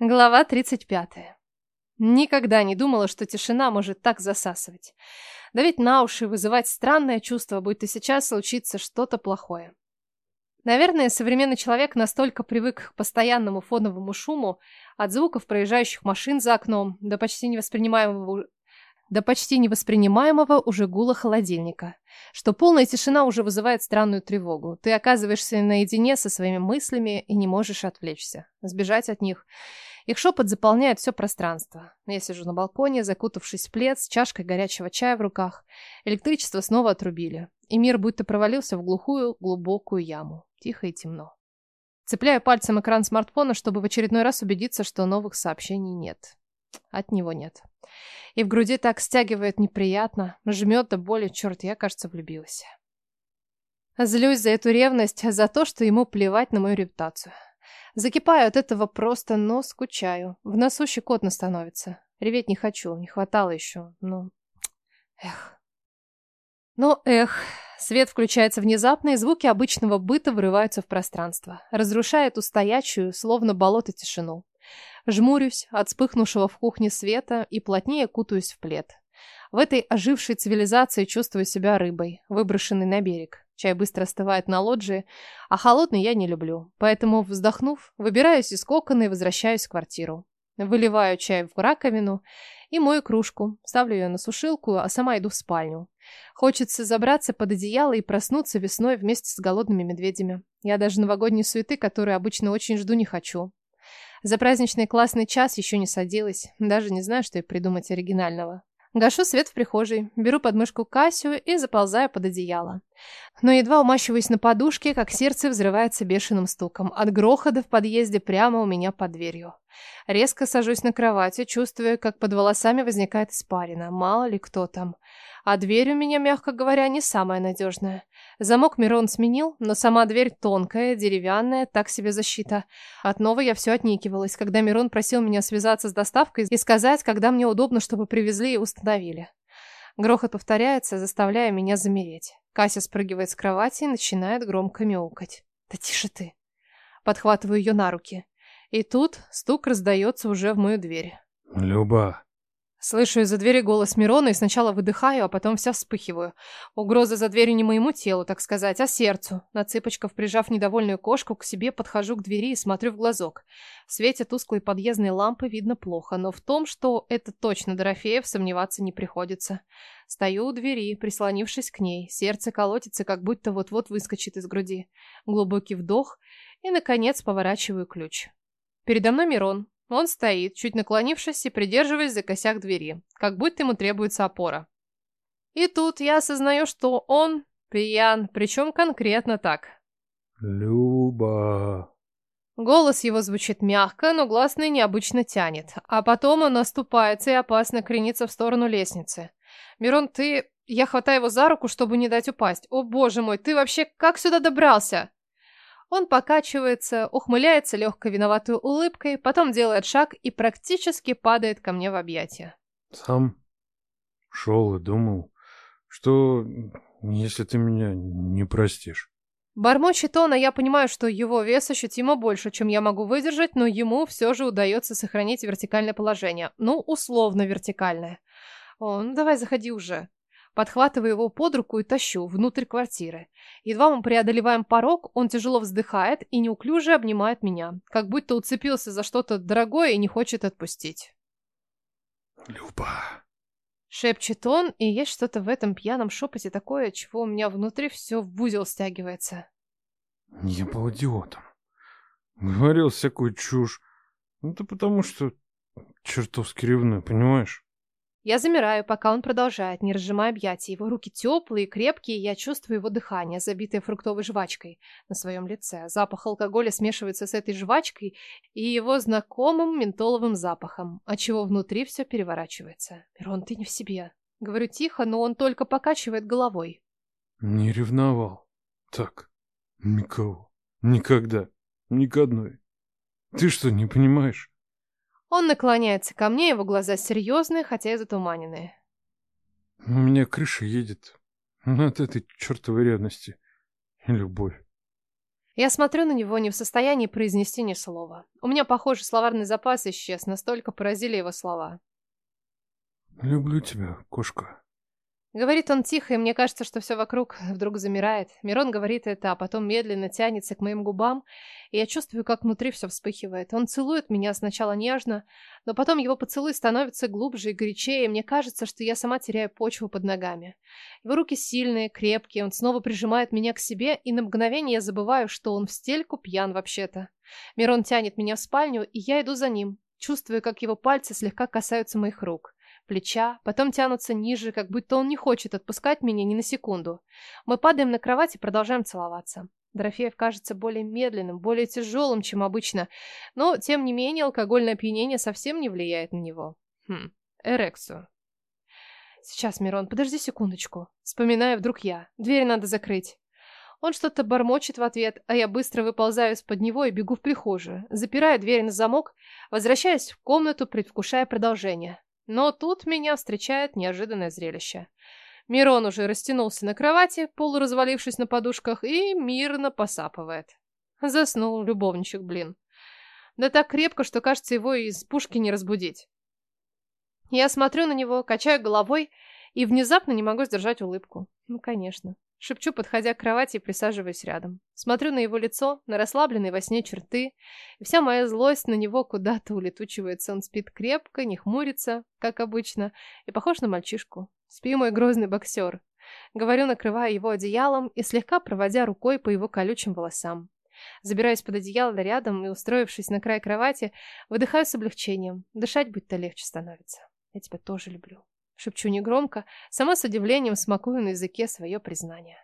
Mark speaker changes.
Speaker 1: Глава 35. Никогда не думала, что тишина может так засасывать. Давить на уши, вызывать странное чувство, будто сейчас случится что-то плохое. Наверное, современный человек настолько привык к постоянному фоновому шуму от звуков проезжающих машин за окном до почти невоспринимаемого до почти невоспринимаемого уже гула холодильника, что полная тишина уже вызывает странную тревогу. Ты оказываешься наедине со своими мыслями и не можешь отвлечься, сбежать от них. Их шепот заполняет все пространство. Я сижу на балконе, закутавшись в плед, с чашкой горячего чая в руках. Электричество снова отрубили, и мир будто провалился в глухую, глубокую яму. Тихо и темно. Цепляю пальцем экран смартфона, чтобы в очередной раз убедиться, что новых сообщений нет. От него нет. И в груди так стягивает неприятно, жмет до боли, черт, я, кажется, влюбилась. Злюсь за эту ревность, за то, что ему плевать на мою репутацию. Закипаю от этого просто, но скучаю. В носу щекотно становится. Реветь не хочу, не хватало еще. Ну, эх. Ну, эх. Свет включается внезапно, и звуки обычного быта врываются в пространство. Разрушает устоячую, словно болото, тишину. Жмурюсь от вспыхнувшего в кухне света и плотнее кутаюсь в плед. В этой ожившей цивилизации чувствую себя рыбой, выброшенной на берег. Чай быстро остывает на лоджии, а холодный я не люблю. Поэтому, вздохнув, выбираюсь из кокона и возвращаюсь в квартиру. Выливаю чай в раковину и мою кружку. Ставлю ее на сушилку, а сама иду в спальню. Хочется забраться под одеяло и проснуться весной вместе с голодными медведями. Я даже новогодние суеты, которые обычно очень жду, не хочу. За праздничный классный час еще не садилась. Даже не знаю, что и придумать оригинального. Гашу свет в прихожей, беру подмышку Кассию и заползаю под одеяло. Но едва умащиваюсь на подушке, как сердце взрывается бешеным стуком. От грохота в подъезде прямо у меня под дверью. Резко сажусь на кровати, чувствуя, как под волосами возникает испарина. Мало ли кто там. А дверь у меня, мягко говоря, не самая надежная. Замок Мирон сменил, но сама дверь тонкая, деревянная, так себе защита. От новой я все отникивалась, когда Мирон просил меня связаться с доставкой и сказать, когда мне удобно, чтобы привезли и установили. Грохот повторяется, заставляя меня замереть. Кася спрыгивает с кровати и начинает громко мяукать. «Да тише ты!» Подхватываю ее на руки. И тут стук раздается уже в мою дверь.
Speaker 2: «Люба!»
Speaker 1: Слышу из-за двери голос Мирона и сначала выдыхаю, а потом вся вспыхиваю. Угроза за дверью не моему телу, так сказать, а сердцу. На цыпочках, прижав недовольную кошку к себе, подхожу к двери и смотрю в глазок. В свете тусклой подъездной лампы видно плохо, но в том, что это точно Дорофеев, сомневаться не приходится. Стою у двери, прислонившись к ней. Сердце колотится, как будто вот-вот выскочит из груди. Глубокий вдох и, наконец, поворачиваю ключ. Передо мной Мирон, он стоит, чуть наклонившись и придерживаясь за косяк двери, как будто ему требуется опора. И тут я осознаю, что он пьян, причем конкретно так.
Speaker 2: «Люба...»
Speaker 1: Голос его звучит мягко, но гласный необычно тянет. А потом он наступается и опасно кренится в сторону лестницы. «Мирон, ты...» Я хватаю его за руку, чтобы не дать упасть. «О, боже мой, ты вообще как сюда добрался?» Он покачивается, ухмыляется легкой виноватой улыбкой, потом делает шаг и практически падает ко мне в объятия.
Speaker 2: Сам шел и думал, что если ты меня не простишь.
Speaker 1: Бормочет он, а я понимаю, что его вес ощутимо больше, чем я могу выдержать, но ему все же удается сохранить вертикальное положение. Ну, условно вертикальное. Он, давай заходи уже. Подхватываю его под руку и тащу внутрь квартиры. Едва мы преодолеваем порог, он тяжело вздыхает и неуклюже обнимает меня, как будто уцепился за что-то дорогое и не хочет отпустить.
Speaker 2: «Люба...»
Speaker 1: Шепчет он, и есть что-то в этом пьяном шепоте такое, чего у меня внутри все в узел стягивается.
Speaker 2: «Не был идиотом. Говорил всякую чушь. Ну, это потому что чертовски ревную, понимаешь?»
Speaker 1: Я замираю, пока он продолжает, не разжимая объятия. Его руки теплые, крепкие, я чувствую его дыхание, забитое фруктовой жвачкой на своем лице. Запах алкоголя смешивается с этой жвачкой и его знакомым ментоловым запахом, отчего внутри все переворачивается. «Мирон, ты не в себе». Говорю тихо, но он только покачивает головой.
Speaker 2: Не ревновал. Так, никого. Никогда. Ни к одной. Ты что, не понимаешь?
Speaker 1: Он наклоняется ко мне, его глаза серьезные, хотя и затуманенные.
Speaker 2: У меня крыша едет от этой чертовой ревности и любовь.
Speaker 1: Я смотрю на него не в состоянии произнести ни слова. У меня, похоже, словарный запас исчез, настолько поразили его слова.
Speaker 2: «Люблю тебя, кошка».
Speaker 1: Говорит он тихо, и мне кажется, что все вокруг вдруг замирает. Мирон говорит это, а потом медленно тянется к моим губам, и я чувствую, как внутри все вспыхивает. Он целует меня сначала нежно, но потом его поцелуй становится глубже и горячее, и мне кажется, что я сама теряю почву под ногами. Его руки сильные, крепкие, он снова прижимает меня к себе, и на мгновение я забываю, что он в стельку пьян вообще-то. Мирон тянет меня в спальню, и я иду за ним, чувствуя, как его пальцы слегка касаются моих рук плеча, потом тянутся ниже, как будто он не хочет отпускать меня ни на секунду. Мы падаем на кровать и продолжаем целоваться. Дорофеев кажется более медленным, более тяжелым, чем обычно, но, тем не менее, алкогольное опьянение совсем не влияет на него. Хм, эрекцию. Сейчас, Мирон, подожди секундочку. Вспоминаю вдруг я. Дверь надо закрыть. Он что-то бормочет в ответ, а я быстро выползаю из-под него и бегу в прихожую. Запираю дверь на замок, возвращаюсь в комнату, предвкушая продолжение. Но тут меня встречает неожиданное зрелище. Мирон уже растянулся на кровати, полуразвалившись на подушках, и мирно посапывает. Заснул любовничек, блин. Да так крепко, что кажется его из пушки не разбудить. Я смотрю на него, качаю головой и внезапно не могу сдержать улыбку. Ну, конечно. Шепчу, подходя к кровати и присаживаясь рядом. Смотрю на его лицо, на расслабленные во сне черты, и вся моя злость на него куда-то улетучивается. Он спит крепко, не хмурится, как обычно, и похож на мальчишку. Спи, мой грозный боксер. Говорю, накрывая его одеялом и слегка проводя рукой по его колючим волосам. Забираюсь под одеяло рядом и, устроившись на край кровати, выдыхаю с облегчением. Дышать будто легче становится. Я тебя тоже люблю. Шепчу негромко, сама с удивлением смакую на языке свое признание.